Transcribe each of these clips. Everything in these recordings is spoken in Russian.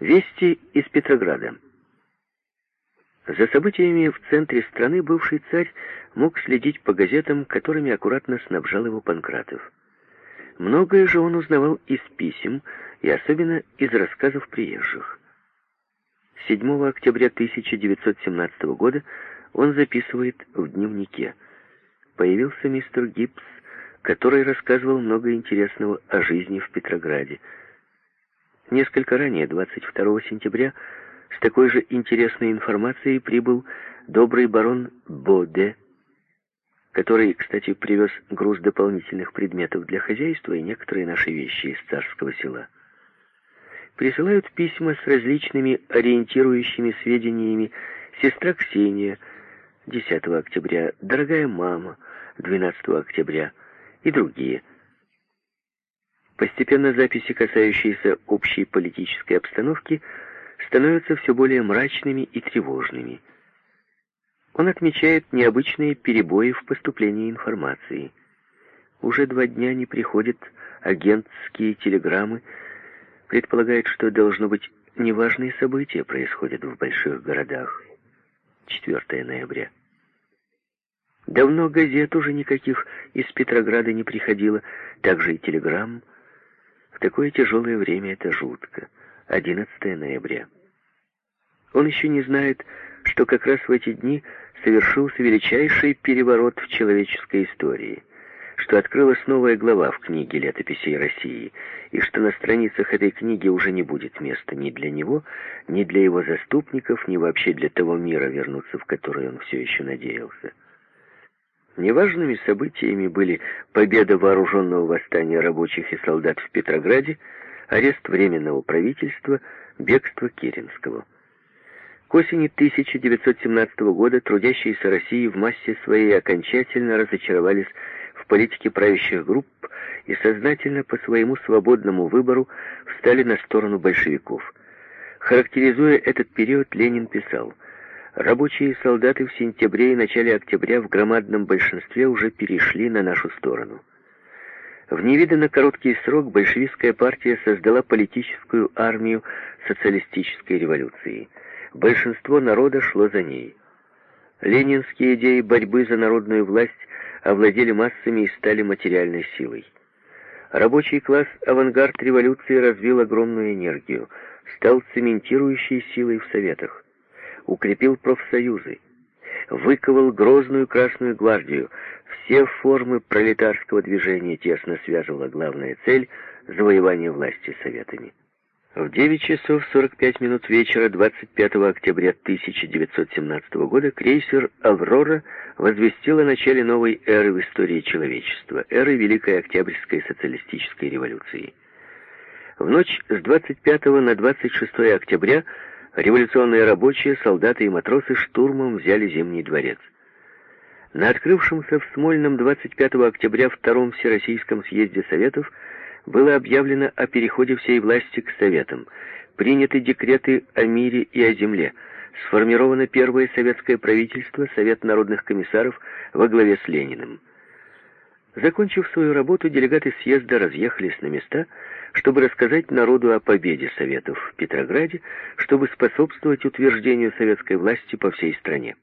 Вести из Петрограда. За событиями в центре страны бывший царь мог следить по газетам, которыми аккуратно снабжал его Панкратов. Многое же он узнавал из писем и особенно из рассказов приезжих. 7 октября 1917 года он записывает в дневнике. Появился мистер Гибс, который рассказывал много интересного о жизни в Петрограде. Несколько ранее, 22 сентября, с такой же интересной информацией прибыл добрый барон Боде, который, кстати, привез груз дополнительных предметов для хозяйства и некоторые наши вещи из царского села. Присылают письма с различными ориентирующими сведениями сестра Ксения, 10 октября, дорогая мама, 12 октября и другие. Постепенно записи, касающиеся общей политической обстановки, становятся все более мрачными и тревожными. Он отмечает необычные перебои в поступлении информации. Уже два дня не приходят агентские телеграммы, предполагает, что должно быть неважные события происходят в больших городах. 4 ноября. Давно газет уже никаких из Петрограда не приходило, также и телеграмм. Такое тяжелое время это жутко. 11 ноября. Он еще не знает, что как раз в эти дни совершился величайший переворот в человеческой истории, что открылась новая глава в книге летописей России, и что на страницах этой книги уже не будет места ни для него, ни для его заступников, ни вообще для того мира, вернуться в который он все еще надеялся. Неважными событиями были победа вооруженного восстания рабочих и солдат в Петрограде, арест Временного правительства, бегство Керенского. К осени 1917 года трудящиеся России в массе своей окончательно разочаровались в политике правящих групп и сознательно по своему свободному выбору встали на сторону большевиков. Характеризуя этот период, Ленин писал «Рабочие и солдаты в сентябре и начале октября в громадном большинстве уже перешли на нашу сторону». В невиданно короткий срок большевистская партия создала политическую армию социалистической революции – большинство народа шло за ней. Ленинские идеи борьбы за народную власть овладели массами и стали материальной силой. Рабочий класс авангард революции развил огромную энергию, стал цементирующей силой в советах, укрепил профсоюзы, выковал грозную Красную гвардию, все формы пролетарского движения тесно связывала главная цель – завоевание власти советами. В 9 часов 45 минут вечера 25 октября 1917 года крейсер «Аврора» возвестил о начале новой эры в истории человечества, эры Великой Октябрьской социалистической революции. В ночь с 25 на 26 октября революционные рабочие, солдаты и матросы штурмом взяли Зимний дворец. На открывшемся в Смольном 25 октября Втором Всероссийском съезде Советов было объявлено о переходе всей власти к Советам, приняты декреты о мире и о земле, сформировано первое советское правительство, Совет народных комиссаров во главе с Лениным. Закончив свою работу, делегаты съезда разъехались на места, чтобы рассказать народу о победе Советов в Петрограде, чтобы способствовать утверждению советской власти по всей стране.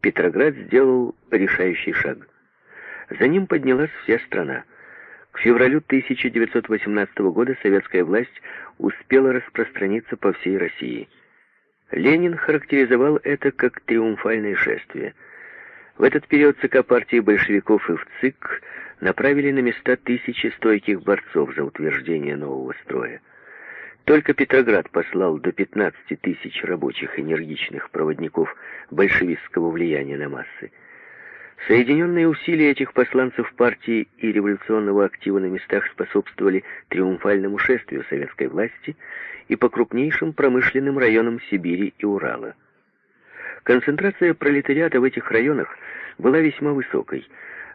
Петроград сделал решающий шаг. За ним поднялась вся страна. К февралю 1918 года советская власть успела распространиться по всей России. Ленин характеризовал это как триумфальное шествие. В этот период ЦК партии большевиков и в ЦИК направили на места тысячи стойких борцов за утверждение нового строя. Только Петроград послал до 15 тысяч рабочих энергичных проводников большевистского влияния на массы. Соединенные усилия этих посланцев партии и революционного актива на местах способствовали триумфальному шествию советской власти и по крупнейшим промышленным районам Сибири и Урала. Концентрация пролетариата в этих районах была весьма высокой.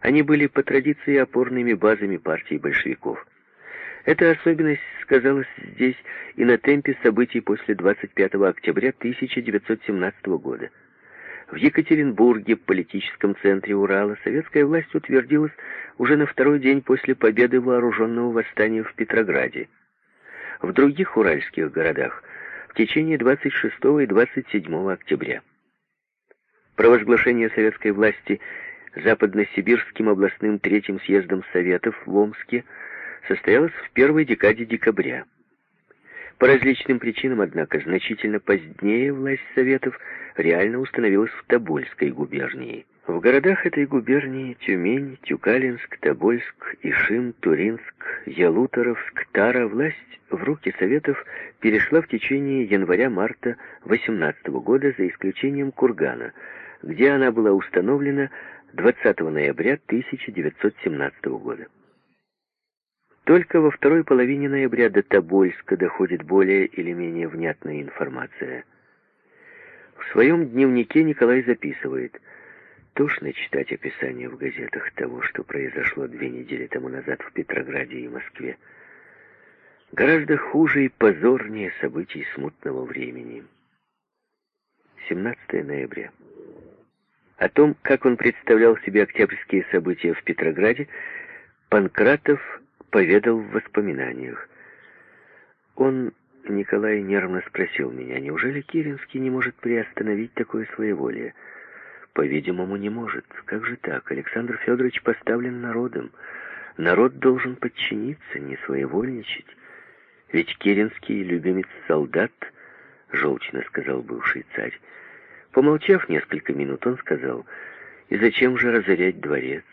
Они были по традиции опорными базами партии большевиков. Эта особенность сказалась здесь и на темпе событий после 25 октября 1917 года. В Екатеринбурге, политическом центре Урала, советская власть утвердилась уже на второй день после победы вооруженного восстания в Петрограде. В других уральских городах в течение 26 и 27 октября. Провозглашение советской власти Западносибирским областным третьим съездом Советов в Омске состоялось в первой декаде декабря. По различным причинам, однако, значительно позднее власть Советов реально установилась в Тобольской губернии. В городах этой губернии Тюмень, Тюкалинск, Тобольск, Ишим, Туринск, Ялуторовск, Тара власть в руки Советов перешла в течение января-марта 18 года за исключением Кургана, где она была установлена 20 ноября 1917 года. Только во второй половине ноября до Тобольска доходит более или менее внятная информация. В своем дневнике Николай записывает «Тошно читать описание в газетах того, что произошло две недели тому назад в Петрограде и Москве. Гораздо хуже и позорнее событий смутного времени». 17 ноября. О том, как он представлял себе октябрьские события в Петрограде, Панкратов поведал в воспоминаниях. Он, Николай, нервно спросил меня, неужели Киринский не может приостановить такое своеволие? По-видимому, не может. Как же так? Александр Федорович поставлен народом. Народ должен подчиниться, не своевольничать. Ведь Киринский, любимец солдат, желчно сказал бывший царь. Помолчав несколько минут, он сказал, «И зачем же разорять дворец?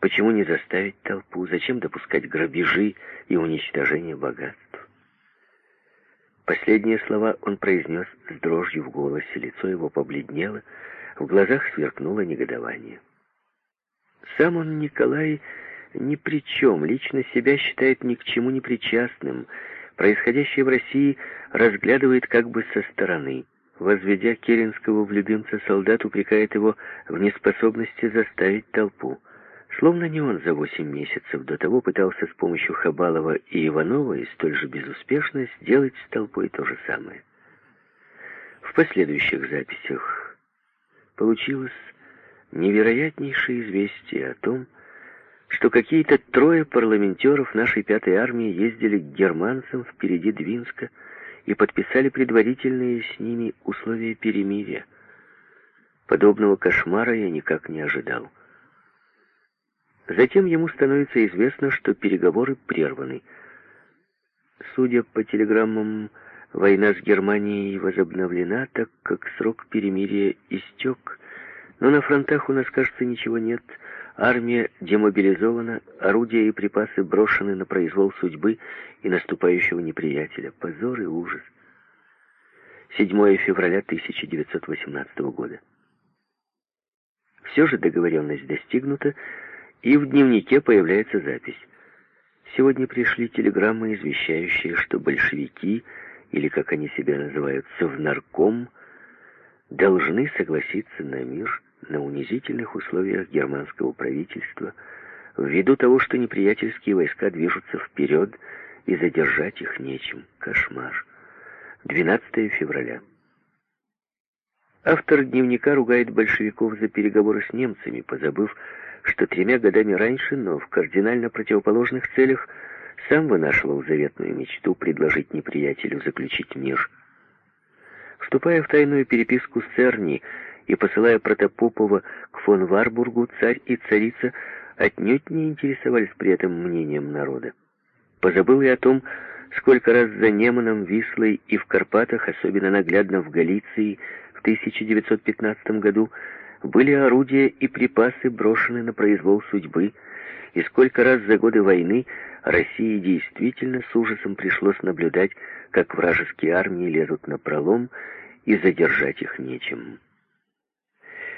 Почему не заставить толпу? Зачем допускать грабежи и уничтожение богатств? Последние слова он произнес с дрожью в голосе, лицо его побледнело, в глазах сверкнуло негодование. Сам он, Николай, ни при чем, лично себя считает ни к чему не причастным, происходящее в России разглядывает как бы со стороны. Возведя Керенского в любимца солдат, упрекает его в неспособности заставить толпу. Словно не он за восемь месяцев до того пытался с помощью Хабалова и Иванова и столь же безуспешно сделать с толпой то же самое. В последующих записях получилось невероятнейшее известие о том, что какие-то трое парламентеров нашей пятой армии ездили к германцам впереди Двинска и подписали предварительные с ними условия перемирия. Подобного кошмара я никак не ожидал. Затем ему становится известно, что переговоры прерваны. Судя по телеграммам, война с Германией возобновлена, так как срок перемирия истек, но на фронтах у нас, кажется, ничего нет. Армия демобилизована, орудия и припасы брошены на произвол судьбы и наступающего неприятеля. Позор и ужас. 7 февраля 1918 года. Все же договоренность достигнута, и в дневнике появляется запись. Сегодня пришли телеграммы, извещающие, что большевики, или как они себя называют, совнарком, должны согласиться на мир на унизительных условиях германского правительства, ввиду того, что неприятельские войска движутся вперед, и задержать их нечем. Кошмар. 12 февраля. Автор дневника ругает большевиков за переговоры с немцами, позабыв, что тремя годами раньше, но в кардинально противоположных целях, сам вынашивал заветную мечту предложить неприятелю заключить мир. Вступая в тайную переписку с Церни и посылая Протопопова к фон Варбургу, царь и царица отнюдь не интересовались при этом мнением народа. Позабыл и о том, сколько раз за Неманом, Вислой и в Карпатах, особенно наглядно в Галиции, в 1915 году, были орудия и припасы брошены на произвол судьбы, и сколько раз за годы войны России действительно с ужасом пришлось наблюдать, как вражеские армии лезут на пролом, и задержать их нечем.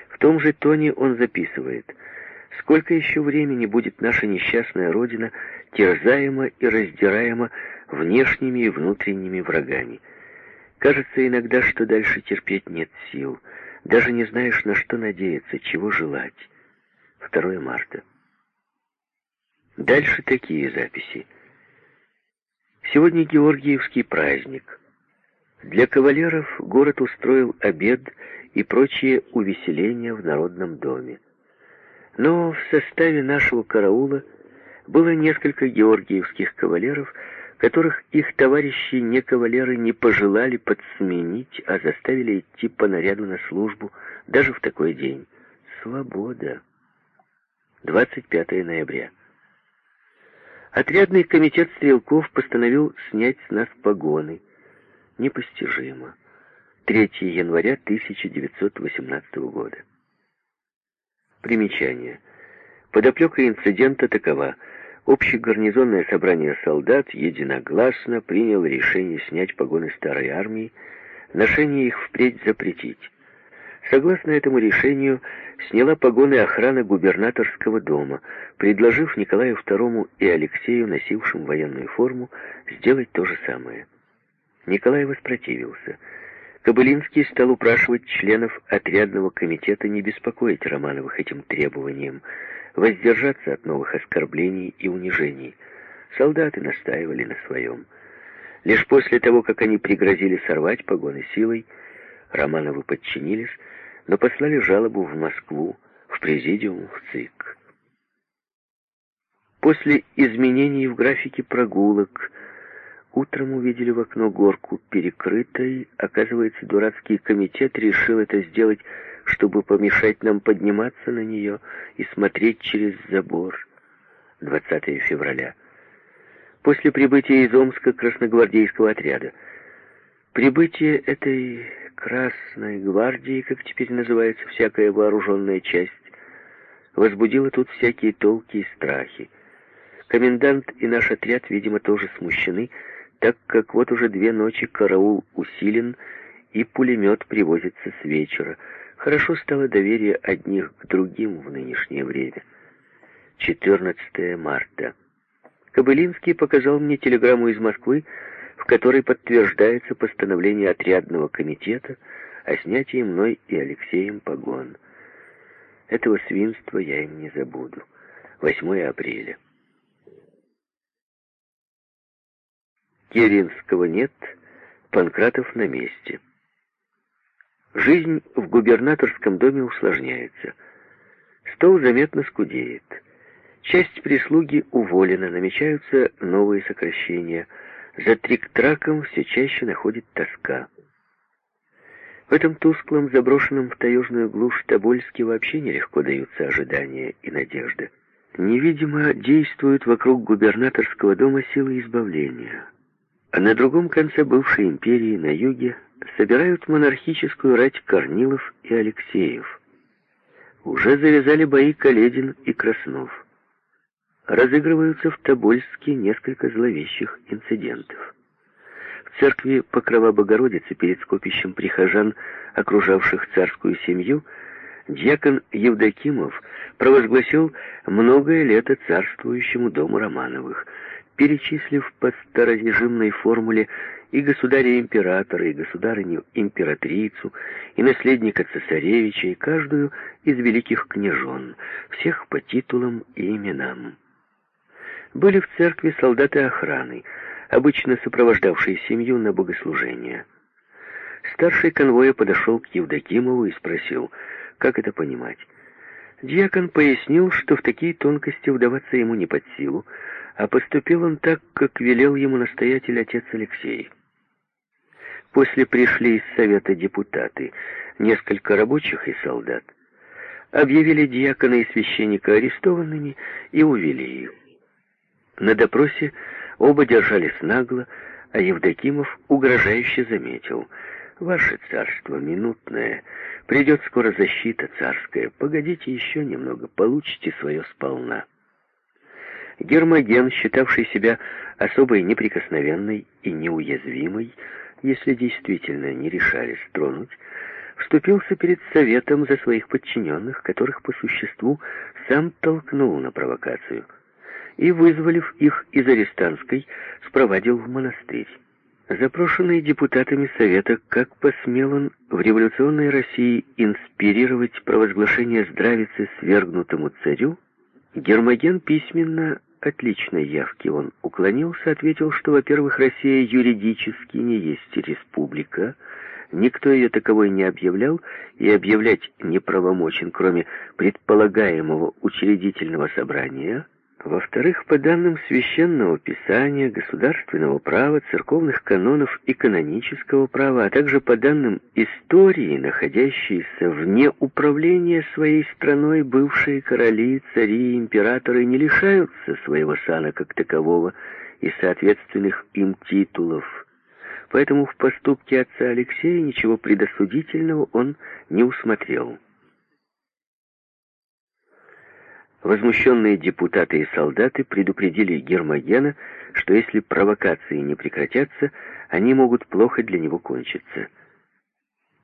В том же тоне он записывает, сколько еще времени будет наша несчастная Родина терзаема и раздираема внешними и внутренними врагами. Кажется иногда, что дальше терпеть нет сил — даже не знаешь, на что надеяться, чего желать. 2 марта. Дальше такие записи. Сегодня Георгиевский праздник. Для кавалеров город устроил обед и прочие увеселения в Народном доме. Но в составе нашего караула было несколько георгиевских кавалеров, которых их товарищи не кавалеры не пожелали подсменить, а заставили идти по наряду на службу даже в такой день. Свобода. 25 ноября. Отрядный комитет стрелков постановил снять с нас погоны. Непостижимо. 3 января 1918 года. Примечание. Подоплека инцидента такова. Общегарнизонное собрание солдат единогласно приняло решение снять погоны старой армии, ношение их впредь запретить. Согласно этому решению, сняла погоны охрана губернаторского дома, предложив Николаю II и Алексею, носившим военную форму, сделать то же самое. Николай воспротивился. Кобылинский стал упрашивать членов отрядного комитета не беспокоить Романовых этим требованием, воздержаться от новых оскорблений и унижений. Солдаты настаивали на своем. Лишь после того, как они пригрозили сорвать погоны силой, Романовы подчинились, но послали жалобу в Москву, в президиум, в ЦИК. После изменений в графике прогулок утром увидели в окно горку перекрытой. Оказывается, дурацкий комитет решил это сделать, чтобы помешать нам подниматься на нее и смотреть через забор. 20 февраля. После прибытия из Омска красногвардейского отряда. Прибытие этой Красной гвардии, как теперь называется всякая вооруженная часть, возбудила тут всякие толки и страхи. Комендант и наш отряд, видимо, тоже смущены, так как вот уже две ночи караул усилен, и пулемет привозится с вечера. Хорошо стало доверие одних к другим в нынешнее время. 14 марта. Кобылинский показал мне телеграмму из Москвы, в которой подтверждается постановление отрядного комитета о снятии мной и Алексеем погон. Этого свинства я им не забуду. 8 апреля. Керенского нет, Панкратов на месте. Жизнь в губернаторском доме усложняется. Стол заметно скудеет. Часть прислуги уволена, намечаются новые сокращения – за трик-траком все чаще находит тоска. В этом тусклом, заброшенном в таежную глушь Тобольске вообще нелегко даются ожидания и надежда. Невидимо действуют вокруг губернаторского дома силы избавления. А на другом конце бывшей империи, на юге, собирают монархическую рать Корнилов и Алексеев. Уже завязали бои Каледин и Краснов разыгрываются в Тобольске несколько зловещих инцидентов. В церкви Покрова Богородицы перед скопищем прихожан, окружавших царскую семью, дьякон Евдокимов провозгласил многое лето царствующему дому Романовых, перечислив по старорежимной формуле и государя-императора, и государыню-императрицу, и наследника цесаревича, и каждую из великих княжон, всех по титулам и именам были в церкви солдаты охраны, обычно сопровождавшие семью на богослужение. Старший конвоя подошел к Евдокимову и спросил, как это понимать. Дьякон пояснил, что в такие тонкости вдаваться ему не под силу, а поступил он так, как велел ему настоятель отец Алексей. После пришли из совета депутаты, несколько рабочих и солдат, объявили дьякона и священника арестованными и увели их. На допросе оба держались нагло, а Евдокимов угрожающе заметил. «Ваше царство минутное, придет скоро защита царская, погодите еще немного, получите свое сполна». Гермоген, считавший себя особой неприкосновенной и неуязвимой, если действительно не решались тронуть, вступился перед советом за своих подчиненных, которых по существу сам толкнул на провокацию – и, вызволив их из арестантской, спровадил в монастырь. Запрошенный депутатами Совета, как посмел он в революционной России инспирировать провозглашение здравицы свергнутому царю, Гермоген письменно от личной явки он уклонился, ответил, что, во-первых, Россия юридически не есть республика, никто ее таковой не объявлял и объявлять неправомочен, кроме предполагаемого учредительного собрания – Во-вторых, по данным священного писания, государственного права, церковных канонов и канонического права, а также по данным истории, находящиеся вне управления своей страной, бывшие короли, цари и императоры не лишаются своего сана как такового и соответственных им титулов. Поэтому в поступке отца Алексея ничего предосудительного он не усмотрел. Возмущенные депутаты и солдаты предупредили Гермогена, что если провокации не прекратятся, они могут плохо для него кончиться.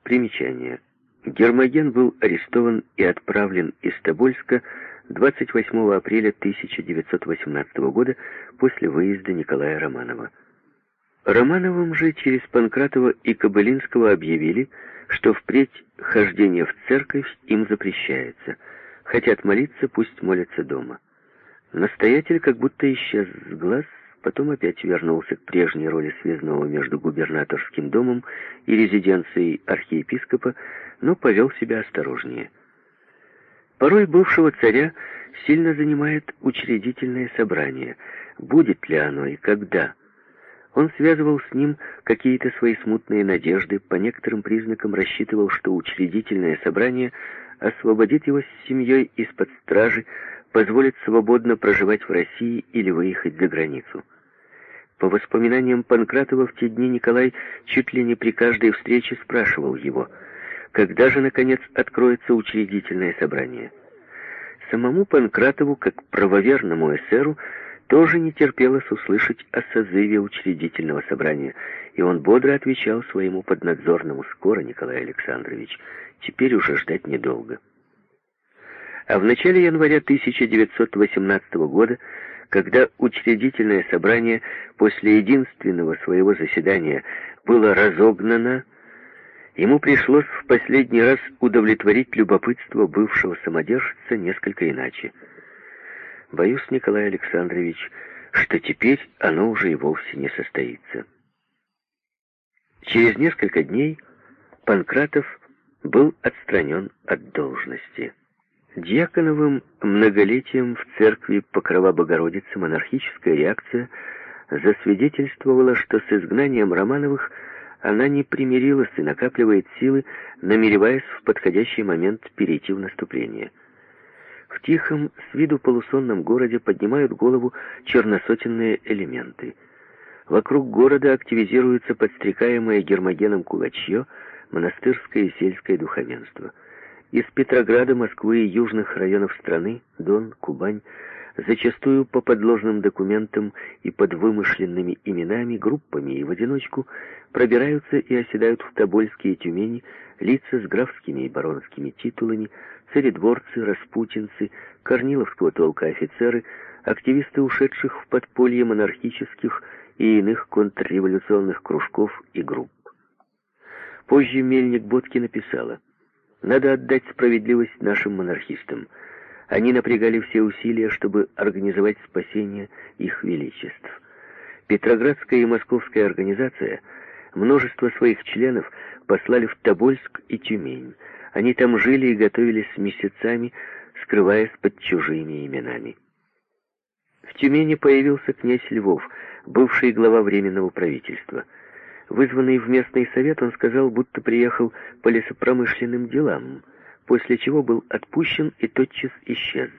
Примечание. Гермоген был арестован и отправлен из Тобольска 28 апреля 1918 года после выезда Николая Романова. Романовым же через Панкратова и Кобылинского объявили, что впредь хождение в церковь им запрещается – Хотят молиться, пусть молятся дома. Настоятель как будто исчез с глаз, потом опять вернулся к прежней роли связного между губернаторским домом и резиденцией архиепископа, но повел себя осторожнее. Порой бывшего царя сильно занимает учредительное собрание. Будет ли оно и когда? Он связывал с ним какие-то свои смутные надежды, по некоторым признакам рассчитывал, что учредительное собрание освободит его с семьей из-под стражи, позволит свободно проживать в России или выехать за границу. По воспоминаниям Панкратова, в те дни Николай чуть ли не при каждой встрече спрашивал его, когда же, наконец, откроется учредительное собрание. Самому Панкратову, как правоверному эсеру, тоже не терпелось услышать о созыве учредительного собрания, и он бодро отвечал своему поднадзорному «Скоро, Николай Александрович, теперь уже ждать недолго». А в начале января 1918 года, когда учредительное собрание после единственного своего заседания было разогнано, ему пришлось в последний раз удовлетворить любопытство бывшего самодержца несколько иначе – Боюсь, Николай Александрович, что теперь оно уже и вовсе не состоится. Через несколько дней Панкратов был отстранен от должности. Дьяконовым многолетием в церкви Покрова Богородицы монархическая реакция засвидетельствовала, что с изгнанием Романовых она не примирилась и накапливает силы, намереваясь в подходящий момент перейти в наступление – в тихом, с виду полусонном городе поднимают голову черносотенные элементы. Вокруг города активизируется подстрекаемое Гермогеном кулачье, монастырское и сельское духовенство. Из Петрограда, Москвы и южных районов страны, Дон, Кубань, зачастую по подложным документам и под вымышленными именами, группами и в одиночку, пробираются и оседают в Тобольске и Тюмени лица с графскими и баронскими титулами, царедворцы, распутинцы, корниловского толка офицеры, активисты ушедших в подполье монархических и иных контрреволюционных кружков и групп. Позже Мельник Бодки написала, «Надо отдать справедливость нашим монархистам. Они напрягали все усилия, чтобы организовать спасение их величеств. Петроградская и московская организация множество своих членов послали в Тобольск и Тюмень, они там жили и готовились месяцами, скрываясь под чужими именами. В Тюмени появился князь Львов, бывший глава Временного правительства. Вызванный в местный совет, он сказал, будто приехал по лесопромышленным делам, после чего был отпущен и тотчас исчез.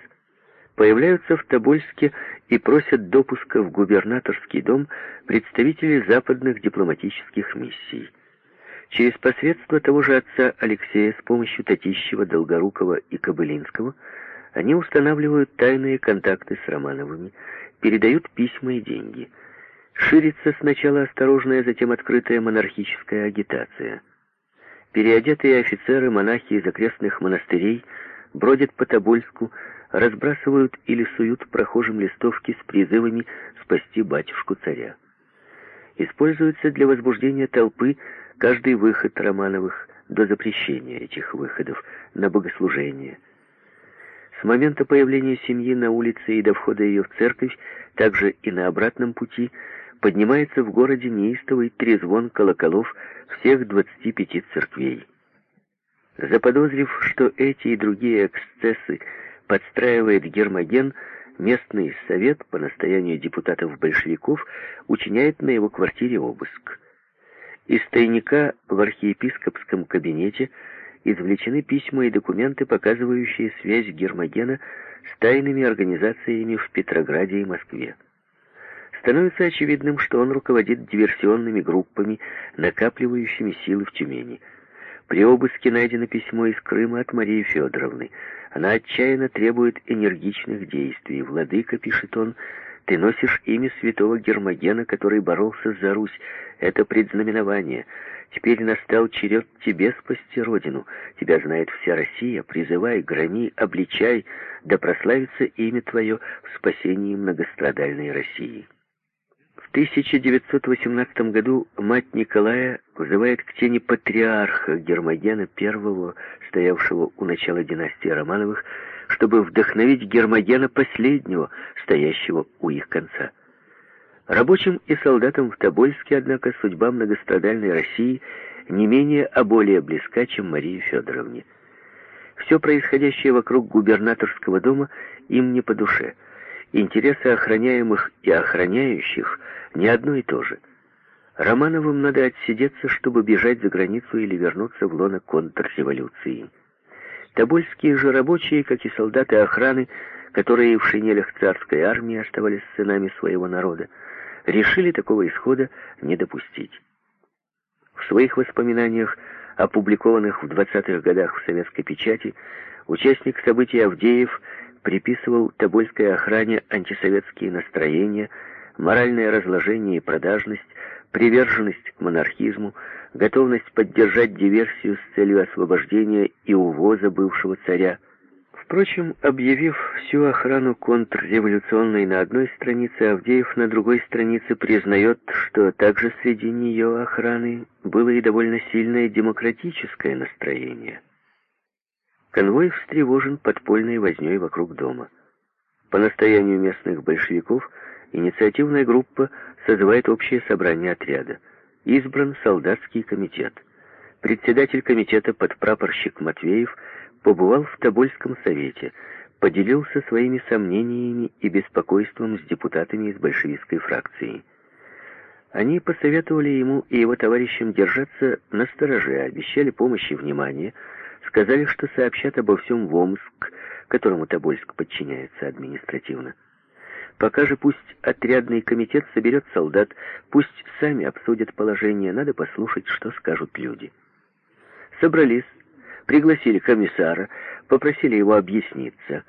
Появляются в Тобольске и просят допуска в губернаторский дом представители западных дипломатических миссий. Через посредство того же отца Алексея с помощью Татищева, Долгорукова и Кобылинского они устанавливают тайные контакты с Романовыми, передают письма и деньги. Ширится сначала осторожная, затем открытая монархическая агитация. Переодетые офицеры, монахи из окрестных монастырей бродят по Тобольску, разбрасывают или суют прохожим листовки с призывами спасти батюшку-царя. Используется для возбуждения толпы каждый выход Романовых до запрещения этих выходов на богослужение. С момента появления семьи на улице и до входа ее в церковь, также и на обратном пути, поднимается в городе неистовый трезвон колоколов всех 25 церквей. Заподозрив, что эти и другие эксцессы подстраивает Гермоген, местный совет по настоянию депутатов-большевиков учиняет на его квартире обыск. Из тайника в архиепископском кабинете извлечены письма и документы, показывающие связь Гермогена с тайными организациями в Петрограде и Москве. Становится очевидным, что он руководит диверсионными группами, накапливающими силы в Тюмени. При обыске найдено письмо из Крыма от Марии Федоровны. Она отчаянно требует энергичных действий. «Владыка», — пишет он, — «ты носишь имя святого Гермогена, который боролся за Русь. Это предзнаменование. Теперь настал черед тебе спасти Родину. Тебя знает вся Россия. Призывай, громи, обличай, да прославится имя твое в спасении многострадальной России». В 1918 году мать Николая вызывает к тени патриарха Гермогена I, стоявшего у начала династии Романовых, чтобы вдохновить Гермогена последнего, стоящего у их конца. Рабочим и солдатам в Тобольске, однако, судьба многострадальной России не менее, а более близка, чем Марии Федоровне. Все происходящее вокруг губернаторского дома им не по душе. Интересы охраняемых и охраняющих не одно и то же. Романовым надо отсидеться, чтобы бежать за границу или вернуться в лоно контрреволюции. Тобольские же рабочие, как и солдаты охраны, которые в шинелях царской армии оставались сынами своего народа, решили такого исхода не допустить. В своих воспоминаниях, опубликованных в 20-х годах в советской печати, участник событий Авдеев приписывал Тобольской охране антисоветские настроения, моральное разложение и продажность, приверженность к монархизму, готовность поддержать диверсию с целью освобождения и увоза бывшего царя, Впрочем, объявив всю охрану контрреволюционной на одной странице, Авдеев на другой странице признает, что также среди нее охраны было и довольно сильное демократическое настроение. Конвой встревожен подпольной вознёй вокруг дома. По настоянию местных большевиков инициативная группа созывает общее собрание отряда. Избран солдатский комитет. Председатель комитета подпрапорщик Матвеев – побывал в Тобольском совете, поделился своими сомнениями и беспокойством с депутатами из большевистской фракции. Они посоветовали ему и его товарищам держаться на стороже, обещали помощь и внимание, сказали, что сообщат обо всем в Омск, которому Тобольск подчиняется административно. Пока же пусть отрядный комитет соберет солдат, пусть сами обсудят положение, надо послушать, что скажут люди. Собрались, Пригласили комиссара, попросили его объясниться.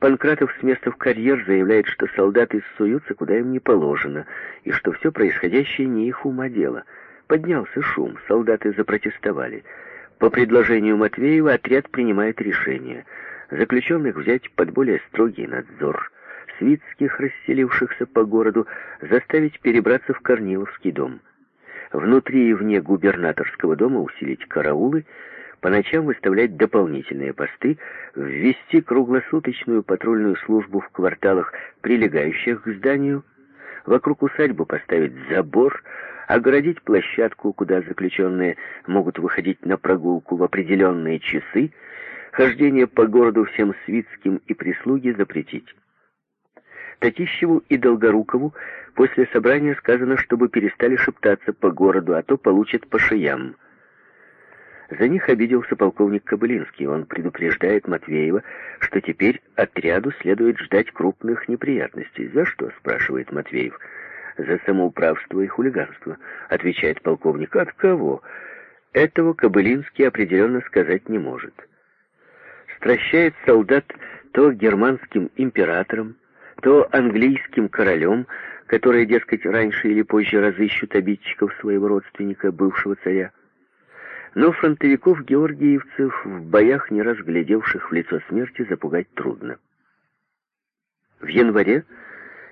Панкратов с места в карьер заявляет, что солдаты суются, куда им не положено, и что все происходящее не их ума дело. Поднялся шум, солдаты запротестовали. По предложению Матвеева отряд принимает решение. Заключенных взять под более строгий надзор. Свитских, расселившихся по городу, заставить перебраться в Корниловский дом. Внутри и вне губернаторского дома усилить караулы, по ночам выставлять дополнительные посты, ввести круглосуточную патрульную службу в кварталах, прилегающих к зданию, вокруг усадьбы поставить забор, огородить площадку, куда заключенные могут выходить на прогулку в определенные часы, хождение по городу всем свитским и прислуги запретить. Татищеву и Долгорукову после собрания сказано, чтобы перестали шептаться по городу, а то получат по шеям. За них обиделся полковник Кобылинский. Он предупреждает Матвеева, что теперь отряду следует ждать крупных неприятностей. «За что?» — спрашивает Матвеев. «За самоуправство и хулиганство», — отвечает полковник. «От кого?» Этого Кобылинский определенно сказать не может. Стращает солдат то германским императором, то английским королем, которые, дескать, раньше или позже разыщут обидчиков своего родственника, бывшего царя. Но фронтовиков-георгиевцев в боях, не раз глядевших в лицо смерти, запугать трудно. В январе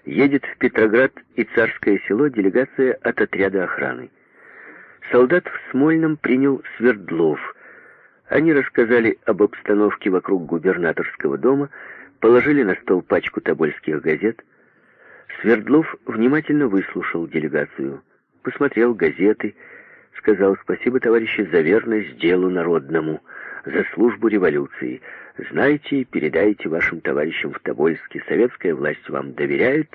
едет в Петроград и Царское село делегация от отряда охраны. Солдат в Смольном принял Свердлов. Они рассказали об обстановке вокруг губернаторского дома, положили на стол пачку тобольских газет. Свердлов внимательно выслушал делегацию, посмотрел газеты, сказал спасибо, товарищи, за верность делу народному. за службу революции. Знайте и передайте вашим товарищам в Тобольске, советская власть вам доверяет,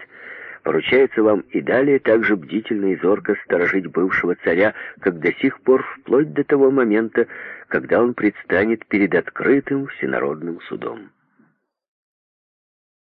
поручается вам и далее также бдительно и зорко сторожить бывшего царя, как до сих пор, вплоть до того момента, когда он предстанет перед открытым всенародным судом.